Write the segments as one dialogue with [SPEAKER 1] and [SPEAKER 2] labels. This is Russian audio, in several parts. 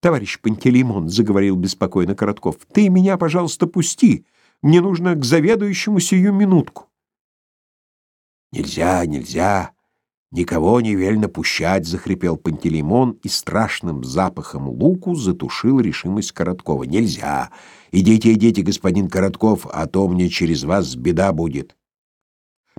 [SPEAKER 1] Товарищ Пантелеймон, — заговорил беспокойно Коротков, — ты меня, пожалуйста, пусти. Мне нужно к заведующему сию минутку.
[SPEAKER 2] Нельзя, нельзя. Никого не вельно пущать, — захрипел Пантелеймон и страшным запахом луку затушил решимость Короткова. Нельзя. Идите, идите, господин Коротков, а то мне через вас беда будет.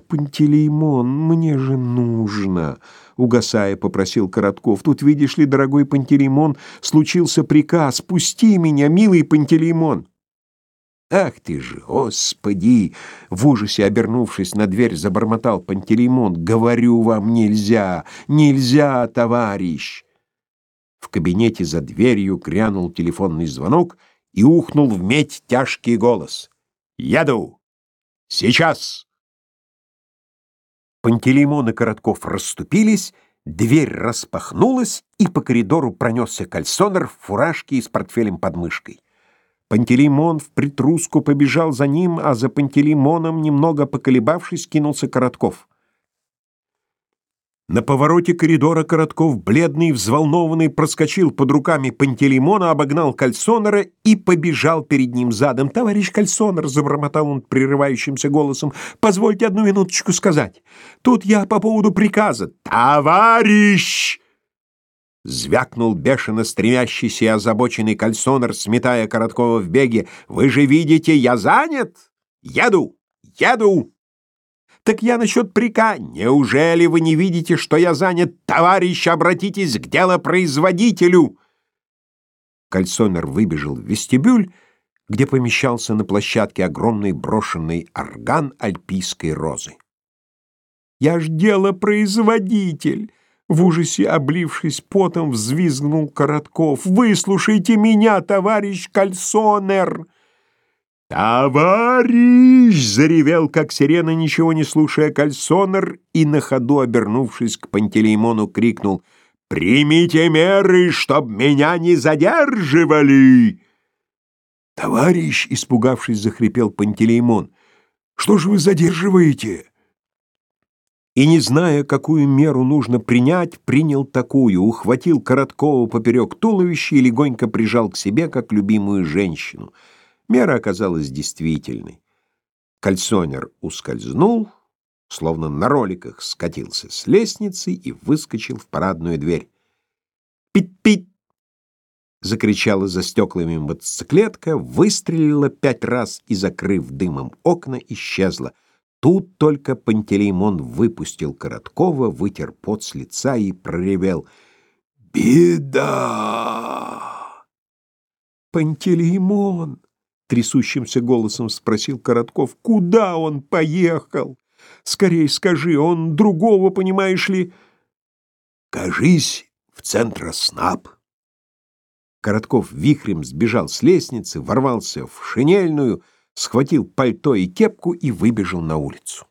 [SPEAKER 1] Пантелеймон, мне же нужно, угасая, попросил Коротков. Тут, видишь ли, дорогой Пантелеймон, случился приказ: "Пусти меня, милый Пантелеймон".
[SPEAKER 2] Ах ты ж, Господи, в ужасе обернувшись на дверь, забормотал Пантелеймон: "Говорю вам, нельзя, нельзя, товарищ". В кабинете за дверью грянул телефонный звонок и ухнул в медь тяжкий голос: "Еду! Сейчас!" Пантелеймон и Коротков расступились, дверь распахнулась, и по коридору пронесся кальсонер в фуражке и с портфелем под мышкой.
[SPEAKER 1] Пантелеймон в притруску побежал за ним, а за Пантелеймоном, немного поколебавшись, кинулся Коротков. На повороте коридора Коротков, бледный взволнованный, проскочил под руками Пантелеймона, обогнал Кальсонера и побежал перед ним задом. «Товарищ Кальсонер!» — забормотал он прерывающимся голосом. «Позвольте одну минуточку сказать. Тут я по поводу приказа».
[SPEAKER 2] «Товарищ!» Звякнул бешено стремящийся и озабоченный Кальсонер, сметая Короткова в беге. «Вы же видите, я занят! Еду! Еду!» Так я насчет прика. Неужели вы не видите, что я занят? Товарищ, обратитесь к делопроизводителю. Кальсонер выбежал в вестибюль, где помещался на площадке огромный брошенный орган альпийской розы.
[SPEAKER 1] Я ж делопроизводитель. В ужасе, облившись потом, взвизгнул Коротков. «Выслушайте меня, товарищ Кальсонер!»
[SPEAKER 2] «Товарищ!» — заревел, как сирена, ничего не слушая кальсонер, и на ходу, обернувшись к Пантелеймону, крикнул «Примите меры, чтоб меня не задерживали!»
[SPEAKER 1] «Товарищ!» — испугавшись, захрипел Пантелеймон. «Что же вы задерживаете?» И, не зная, какую меру нужно принять, принял такую, ухватил Короткова поперек туловища и легонько прижал к себе, как любимую женщину — Мера оказалась действительной. Кальсонер ускользнул, словно на роликах скатился с лестницы и выскочил в парадную дверь. «Пить-пить!» — закричала за стеклами мотоциклетка, выстрелила пять раз и, закрыв дымом окна, исчезла. Тут только Пантелеймон выпустил Короткова, вытер пот с лица и проревел «Беда!» «Пантелеймон!» Трясущимся голосом спросил Коротков. Куда он поехал? Скорей скажи, он другого, понимаешь ли?
[SPEAKER 2] Кажись, в центроснаб.
[SPEAKER 1] Коротков вихрем сбежал с лестницы, ворвался в шинельную, схватил пальто и кепку и выбежал на улицу.